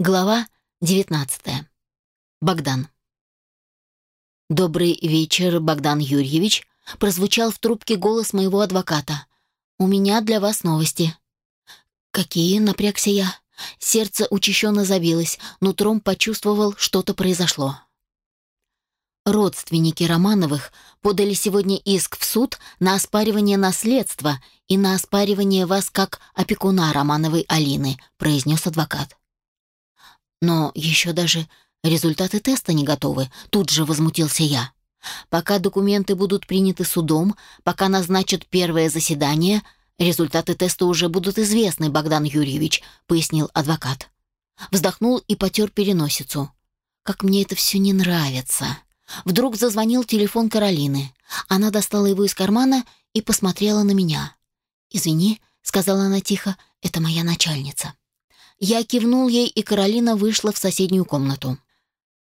Глава 19. Богдан. «Добрый вечер, Богдан Юрьевич», — прозвучал в трубке голос моего адвоката. «У меня для вас новости». «Какие?» — напрягся я. Сердце учащенно забилось, нутром почувствовал, что-то произошло. Родственники Романовых подали сегодня иск в суд на оспаривание наследства и на оспаривание вас как опекуна Романовой Алины, произнес адвокат. Но еще даже результаты теста не готовы, тут же возмутился я. Пока документы будут приняты судом, пока назначат первое заседание, результаты теста уже будут известны, Богдан Юрьевич, пояснил адвокат. Вздохнул и потер переносицу. Как мне это все не нравится. Вдруг зазвонил телефон Каролины. Она достала его из кармана и посмотрела на меня. «Извини», — сказала она тихо, — «это моя начальница». Я кивнул ей, и Каролина вышла в соседнюю комнату.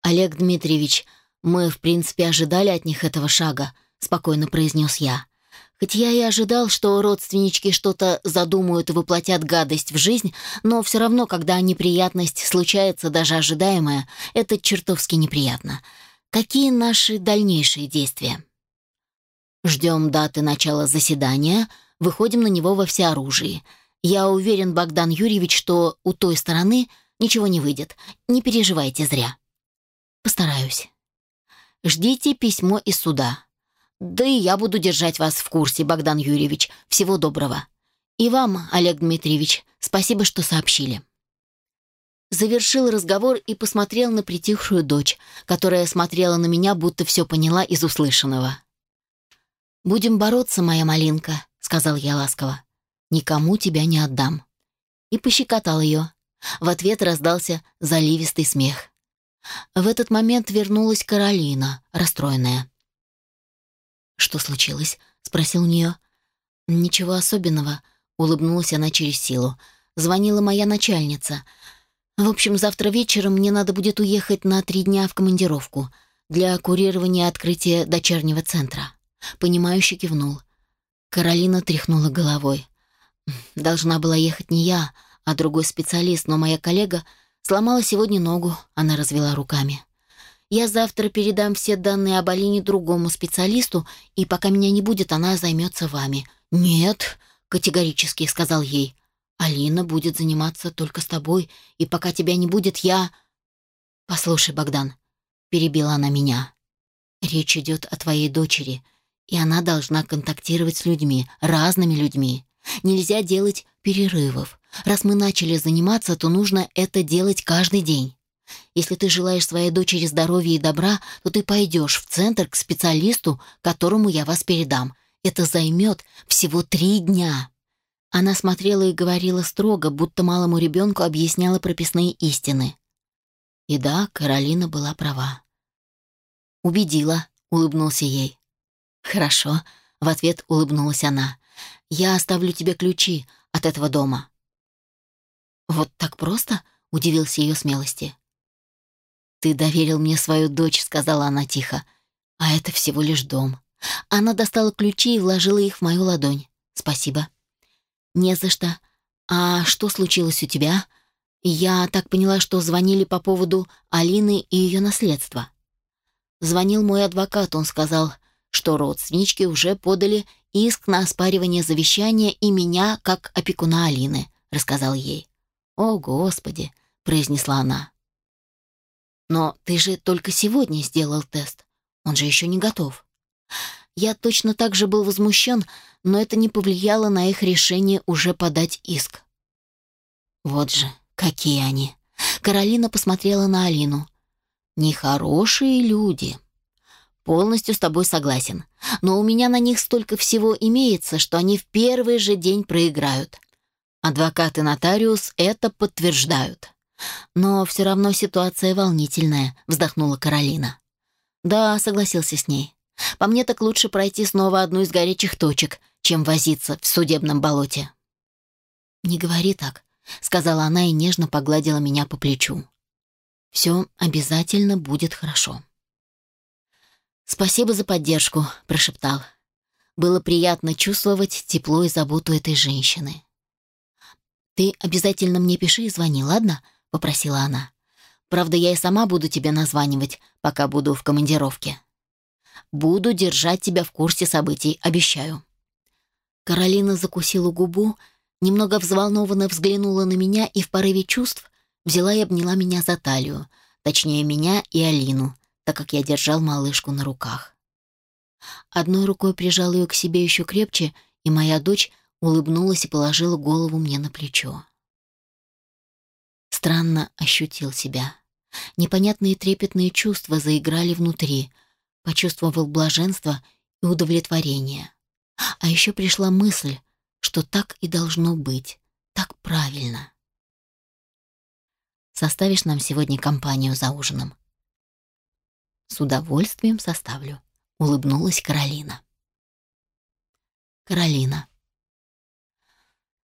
«Олег Дмитриевич, мы, в принципе, ожидали от них этого шага», — спокойно произнес я. Хоть я и ожидал, что родственнички что-то задумают и воплотят гадость в жизнь, но все равно, когда неприятность случается, даже ожидаемая, это чертовски неприятно. Какие наши дальнейшие действия? Ждем даты начала заседания, выходим на него во всеоружии. Я уверен, Богдан Юрьевич, что у той стороны ничего не выйдет. Не переживайте зря. Постараюсь. Ждите письмо из суда. Да и я буду держать вас в курсе, Богдан Юрьевич. Всего доброго. И вам, Олег Дмитриевич, спасибо, что сообщили. Завершил разговор и посмотрел на притихшую дочь, которая смотрела на меня, будто все поняла из услышанного. «Будем бороться, моя малинка», — сказал я ласково. «Никому тебя не отдам». И пощекотал ее. В ответ раздался заливистый смех. В этот момент вернулась Каролина, расстроенная. «Что случилось?» — спросил у нее. «Ничего особенного», — улыбнулась она через силу. «Звонила моя начальница. В общем, завтра вечером мне надо будет уехать на три дня в командировку для курирования открытия дочернего центра». Понимающе кивнул. Каролина тряхнула головой. «Должна была ехать не я, а другой специалист, но моя коллега сломала сегодня ногу», — она развела руками. Я завтра передам все данные об Алине другому специалисту, и пока меня не будет, она займется вами». «Нет», — категорически сказал ей. «Алина будет заниматься только с тобой, и пока тебя не будет, я...» «Послушай, Богдан», — перебила она меня. «Речь идет о твоей дочери, и она должна контактировать с людьми, разными людьми. Нельзя делать перерывов. Раз мы начали заниматься, то нужно это делать каждый день. Если ты желаешь своей дочери здоровья и добра, то ты пойдешь в центр к специалисту, которому я вас передам. Это займет всего три дня». Она смотрела и говорила строго, будто малому ребенку объясняла прописные истины. И да, Каролина была права. «Убедила», — улыбнулся ей. «Хорошо», — в ответ улыбнулась она. «Я оставлю тебе ключи от этого дома». «Вот так просто?» — удивился ее смелости. «Ты доверил мне свою дочь», — сказала она тихо. «А это всего лишь дом». Она достала ключи и вложила их в мою ладонь. «Спасибо». «Не за что. А что случилось у тебя?» «Я так поняла, что звонили по поводу Алины и ее наследства». Звонил мой адвокат, он сказал, что родственнички уже подали иск на оспаривание завещания и меня как опекуна Алины, рассказал ей. «О, Господи!» — произнесла она. Но ты же только сегодня сделал тест. Он же еще не готов. Я точно так же был возмущен, но это не повлияло на их решение уже подать иск. Вот же, какие они. Каролина посмотрела на Алину. Нехорошие люди. Полностью с тобой согласен. Но у меня на них столько всего имеется, что они в первый же день проиграют. Адвокат и нотариус это подтверждают. «Но все равно ситуация волнительная», — вздохнула Каролина. «Да», — согласился с ней. «По мне так лучше пройти снова одну из горячих точек, чем возиться в судебном болоте». «Не говори так», — сказала она и нежно погладила меня по плечу. «Все обязательно будет хорошо». «Спасибо за поддержку», — прошептал. Было приятно чувствовать тепло и заботу этой женщины. «Ты обязательно мне пиши и звони, ладно?» — попросила она. «Правда, я и сама буду тебе названивать, пока буду в командировке. Буду держать тебя в курсе событий, обещаю». Каролина закусила губу, немного взволнованно взглянула на меня и в порыве чувств взяла и обняла меня за талию, точнее меня и Алину, так как я держал малышку на руках. Одной рукой прижал ее к себе еще крепче, и моя дочь улыбнулась и положила голову мне на плечо. Странно ощутил себя. Непонятные трепетные чувства заиграли внутри, почувствовал блаженство и удовлетворение. А еще пришла мысль, что так и должно быть, так правильно. Составишь нам сегодня компанию за ужином? С удовольствием составлю, улыбнулась Каролина. Каролина.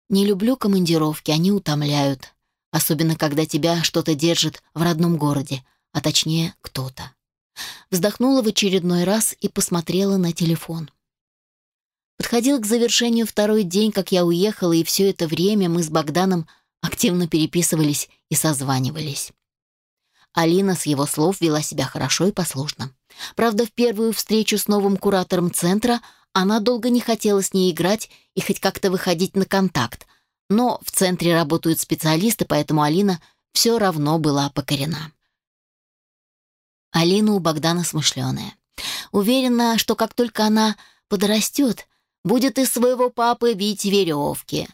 Не люблю командировки, они утомляют, особенно когда тебя что-то держит в родном городе, а точнее кто-то. Вздохнула в очередной раз и посмотрела на телефон. Подходил к завершению второй день, как я уехала, и все это время мы с Богданом активно переписывались и созванивались. Алина с его слов вела себя хорошо и послушно. Правда, в первую встречу с новым куратором центра она долго не хотела с ней играть и хоть как-то выходить на контакт, но в центре работают специалисты, поэтому Алина все равно была покорена. Алина у Богдана смышленая. Уверена, что как только она подрастет, будет из своего папы бить веревки.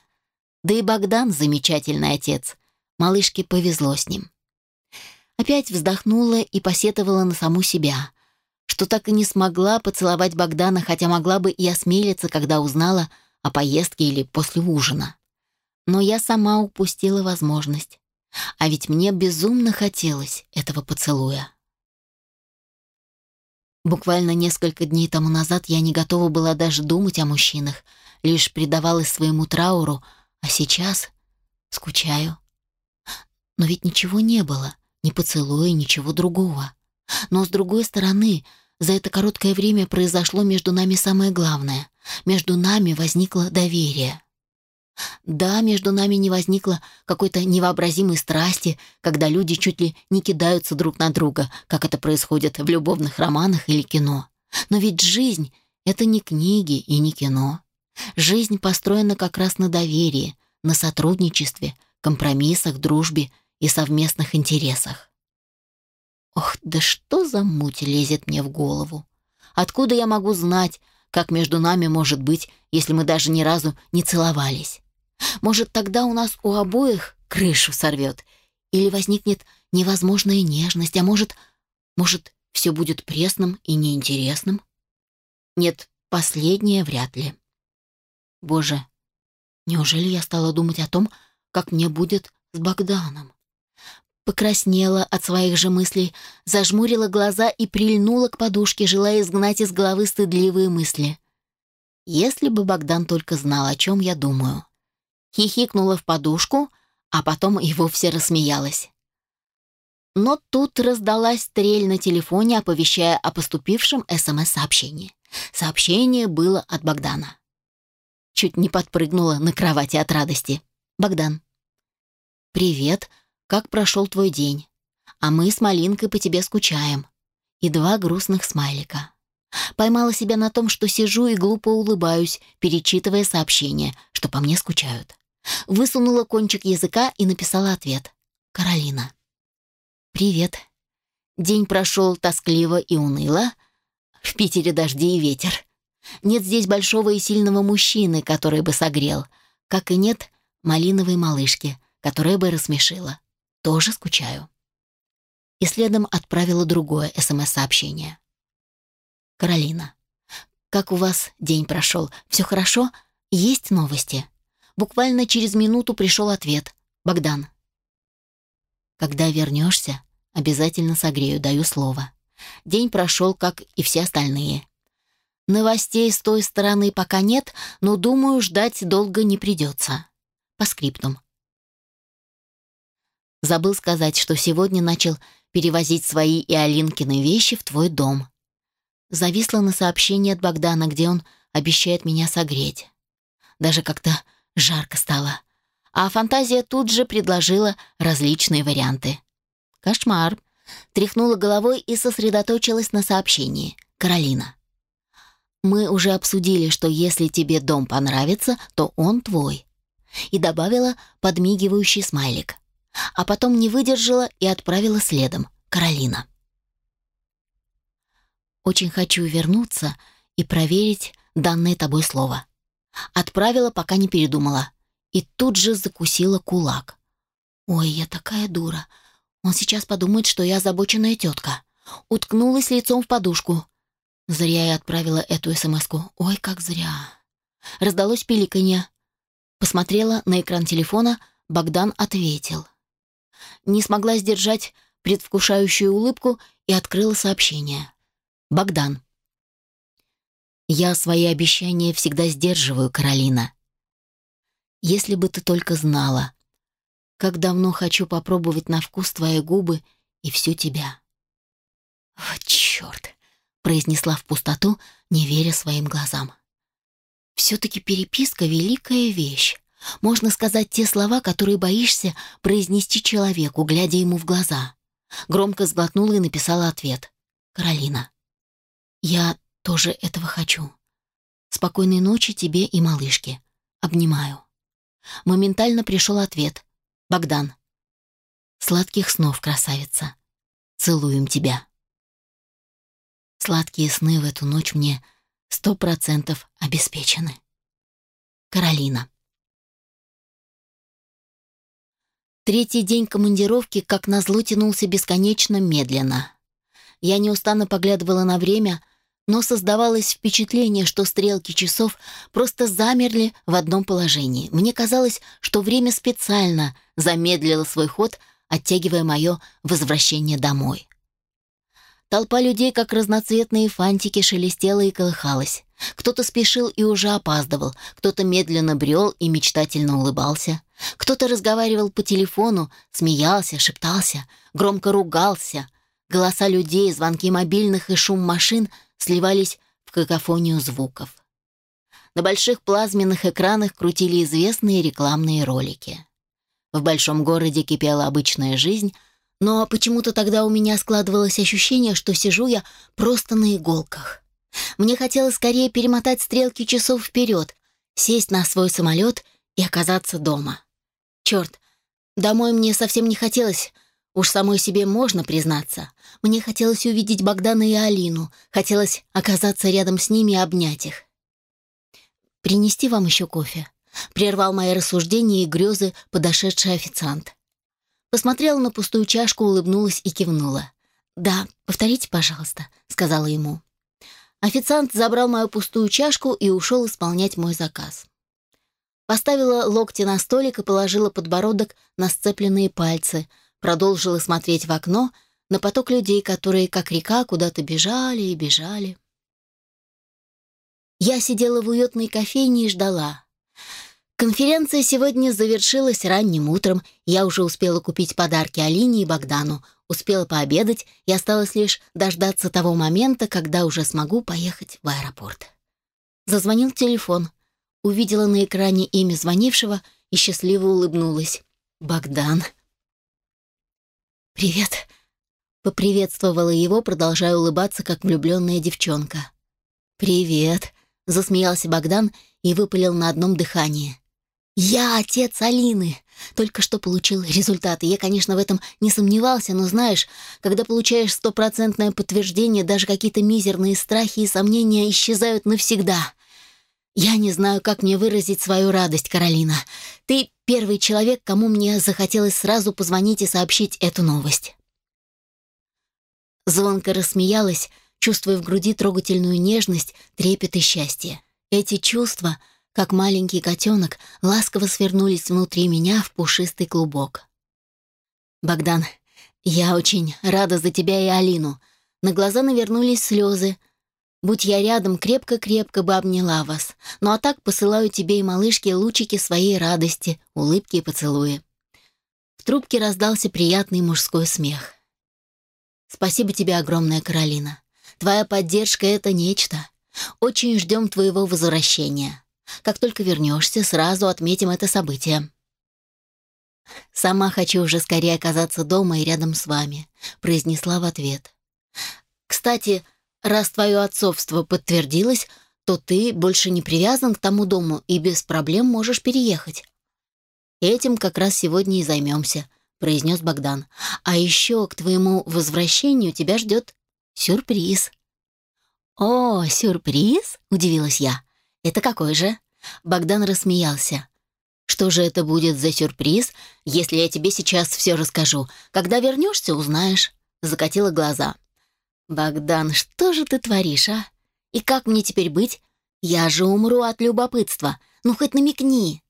Да и Богдан замечательный отец. Малышке повезло с ним. Опять вздохнула и посетовала на саму себя, что так и не смогла поцеловать Богдана, хотя могла бы и осмелиться, когда узнала о поездке или после ужина. Но я сама упустила возможность. А ведь мне безумно хотелось этого поцелуя. Буквально несколько дней тому назад я не готова была даже думать о мужчинах, лишь предавалась своему трауру, а сейчас скучаю. Но ведь ничего не было, ни поцелуя, ничего другого. Но с другой стороны, за это короткое время произошло между нами самое главное. Между нами возникло доверие. Да, между нами не возникло какой-то невообразимой страсти, когда люди чуть ли не кидаются друг на друга, как это происходит в любовных романах или кино. Но ведь жизнь — это не книги и не кино. Жизнь построена как раз на доверии, на сотрудничестве, компромиссах, дружбе и совместных интересах. Ох, да что за муть лезет мне в голову? Откуда я могу знать, как между нами может быть, если мы даже ни разу не целовались? Может, тогда у нас у обоих крышу сорвет? Или возникнет невозможная нежность, а может, может, все будет пресным и неинтересным? Нет, последнее вряд ли. Боже, неужели я стала думать о том, как мне будет с Богданом? Покраснела от своих же мыслей, зажмурила глаза и прильнула к подушке, желая изгнать из головы стыдливые мысли. Если бы Богдан только знал, о чем я думаю хихикнула в подушку, а потом и вовсе рассмеялась. Но тут раздалась стрель на телефоне, оповещая о поступившем СМС-сообщении. Сообщение было от Богдана. Чуть не подпрыгнула на кровати от радости. «Богдан». «Привет. Как прошел твой день? А мы с Малинкой по тебе скучаем». И два грустных смайлика. Поймала себя на том, что сижу и глупо улыбаюсь, перечитывая сообщения, что по мне скучают. Высунула кончик языка и написала ответ. «Каролина». «Привет. День прошел тоскливо и уныло. В Питере дожди и ветер. Нет здесь большого и сильного мужчины, который бы согрел, как и нет малиновой малышки, которая бы рассмешила. Тоже скучаю». И следом отправила другое СМС-сообщение. «Каролина, как у вас день прошел? Все хорошо? Есть новости?» Буквально через минуту пришел ответ. «Богдан». «Когда вернешься, обязательно согрею, даю слово. День прошел, как и все остальные. Новостей с той стороны пока нет, но, думаю, ждать долго не придется. По скриптум. Забыл сказать, что сегодня начал перевозить свои и Алинкины вещи в твой дом. Зависла на сообщении от Богдана, где он обещает меня согреть. Даже как-то Жарко стало. А фантазия тут же предложила различные варианты. Кошмар. Тряхнула головой и сосредоточилась на сообщении. Каролина. Мы уже обсудили, что если тебе дом понравится, то он твой. И добавила подмигивающий смайлик. А потом не выдержала и отправила следом. Каролина. Очень хочу вернуться и проверить данное тобой слово. Отправила, пока не передумала. И тут же закусила кулак. Ой, я такая дура. Он сейчас подумает, что я озабоченная тетка. Уткнулась лицом в подушку. Зря я отправила эту смс-ку. Ой, как зря. Раздалось пиликанье. Посмотрела на экран телефона, Богдан ответил. Не смогла сдержать предвкушающую улыбку и открыла сообщение. Богдан. Я свои обещания всегда сдерживаю, Каролина. Если бы ты только знала, как давно хочу попробовать на вкус твои губы и всю тебя. «Вот черт!» — произнесла в пустоту, не веря своим глазам. «Все-таки переписка — великая вещь. Можно сказать те слова, которые боишься произнести человеку, глядя ему в глаза». Громко сглотнула и написала ответ. «Каролина, я тоже этого хочу. Спокойной ночи тебе и малышке. Обнимаю». Моментально пришел ответ. «Богдан». «Сладких снов, красавица. Целуем тебя». Сладкие сны в эту ночь мне сто процентов обеспечены. Каролина. Третий день командировки, как назло, тянулся бесконечно медленно. Я неустанно поглядывала на время, но создавалось впечатление, что стрелки часов просто замерли в одном положении. Мне казалось, что время специально замедлило свой ход, оттягивая мое возвращение домой. Толпа людей, как разноцветные фантики, шелестела и колыхалась. Кто-то спешил и уже опаздывал, кто-то медленно брел и мечтательно улыбался, кто-то разговаривал по телефону, смеялся, шептался, громко ругался. Голоса людей, звонки мобильных и шум машин — сливались в какофонию звуков. На больших плазменных экранах крутили известные рекламные ролики. В большом городе кипела обычная жизнь, но почему-то тогда у меня складывалось ощущение, что сижу я просто на иголках. Мне хотелось скорее перемотать стрелки часов вперед, сесть на свой самолет и оказаться дома. Черт, домой мне совсем не хотелось, Уж самой себе можно признаться. Мне хотелось увидеть Богдана и Алину, хотелось оказаться рядом с ними и обнять их. «Принести вам еще кофе?» — прервал мои рассуждения и грезы подошедший официант. Посмотрела на пустую чашку, улыбнулась и кивнула. «Да, повторите, пожалуйста», — сказала ему. Официант забрал мою пустую чашку и ушел исполнять мой заказ. Поставила локти на столик и положила подбородок на сцепленные пальцы — продолжила смотреть в окно на поток людей, которые, как река, куда-то бежали и бежали. Я сидела в уютной кофейне и ждала. Конференция сегодня завершилась ранним утром, я уже успела купить подарки Алине и Богдану, успела пообедать и осталось лишь дождаться того момента, когда уже смогу поехать в аэропорт. Зазвонил телефон. Увидела на экране имя звонившего и счастливо улыбнулась. «Богдан», «Привет!» — поприветствовала его, продолжая улыбаться, как влюбленная девчонка. «Привет!» — засмеялся Богдан и выпалил на одном дыхании. «Я отец Алины!» Только что получил результаты. Я, конечно, в этом не сомневался, но знаешь, когда получаешь стопроцентное подтверждение, даже какие-то мизерные страхи и сомнения исчезают навсегда. Я не знаю, как мне выразить свою радость, Каролина. Ты первый человек, кому мне захотелось сразу позвонить и сообщить эту новость. Звонко рассмеялась, чувствуя в груди трогательную нежность, трепет и счастье. Эти чувства, как маленький котенок, ласково свернулись внутри меня в пушистый клубок. «Богдан, я очень рада за тебя и Алину». На глаза навернулись слезы, Будь я рядом, крепко-крепко бы обняла вас. Ну а так посылаю тебе и малышке лучики своей радости, улыбки и поцелуи». В трубке раздался приятный мужской смех. «Спасибо тебе огромное, Каролина. Твоя поддержка — это нечто. Очень ждем твоего возвращения. Как только вернешься, сразу отметим это событие». «Сама хочу уже скорее оказаться дома и рядом с вами», — произнесла в ответ. «Кстати, раз твое отцовство подтвердилось, то ты больше не привязан к тому дому и без проблем можешь переехать. Этим как раз сегодня и займемся», — произнес Богдан. «А еще к твоему возвращению тебя ждет сюрприз». «О, сюрприз?» — удивилась я. «Это какой же?» Богдан рассмеялся. «Что же это будет за сюрприз, если я тебе сейчас все расскажу? Когда вернешься, узнаешь». Закатила глаза. «Богдан, что же ты творишь, а? И как мне теперь быть? Я же умру от любопытства. Ну, хоть намекни».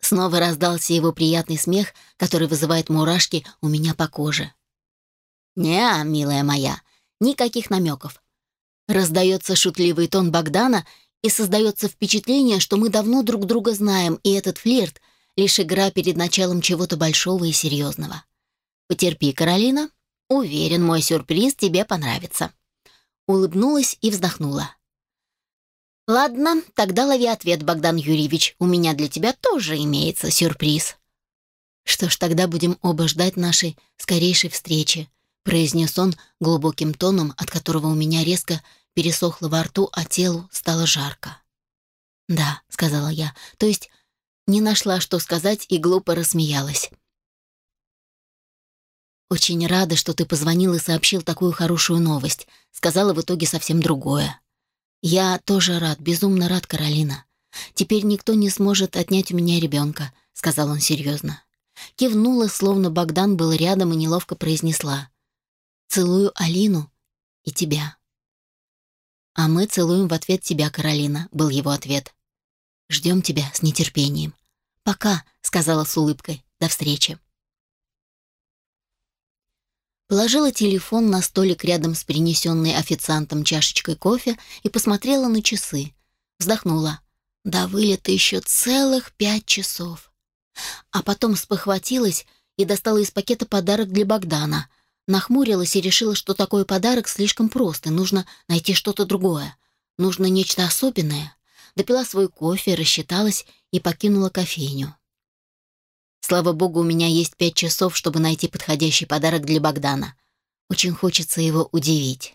Снова раздался его приятный смех, который вызывает мурашки у меня по коже. «Не, милая моя, никаких намеков. Раздается шутливый тон Богдана, и создается впечатление, что мы давно друг друга знаем, и этот флирт — лишь игра перед началом чего-то большого и серьезного. Потерпи, Каролина. Уверен, мой сюрприз тебе понравится. Улыбнулась и вздохнула. «Ладно, тогда лови ответ, Богдан Юрьевич. У меня для тебя тоже имеется сюрприз». «Что ж, тогда будем оба ждать нашей скорейшей встречи», произнес он глубоким тоном, от которого у меня резко пересохло во рту, а телу стало жарко. «Да», — сказала я, то есть не нашла, что сказать, и глупо рассмеялась. «Очень рада, что ты позвонил и сообщил такую хорошую новость», — сказала в итоге совсем другое. «Я тоже рад, безумно рад, Каролина. Теперь никто не сможет отнять у меня ребенка», — сказал он серьезно. Кивнула, словно Богдан был рядом и неловко произнесла. «Целую Алину и тебя». «А мы целуем в ответ тебя, Каролина», — был его ответ. «Ждем тебя с нетерпением». «Пока», — сказала с улыбкой. «До встречи». Положила телефон на столик рядом с принесенной официантом чашечкой кофе и посмотрела на часы. Вздохнула. До вылета еще целых пять часов. А потом спохватилась и достала из пакета подарок для Богдана. Нахмурилась и решила, что такой подарок слишком прост, и нужно найти что-то другое. Нужно нечто особенное. Допила свой кофе, рассчиталась и покинула кофейню. Слава богу, у меня есть пять часов, чтобы найти подходящий подарок для Богдана. Очень хочется его удивить.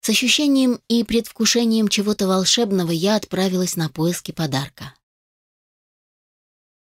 С ощущением и предвкушением чего-то волшебного я отправилась на поиски подарка.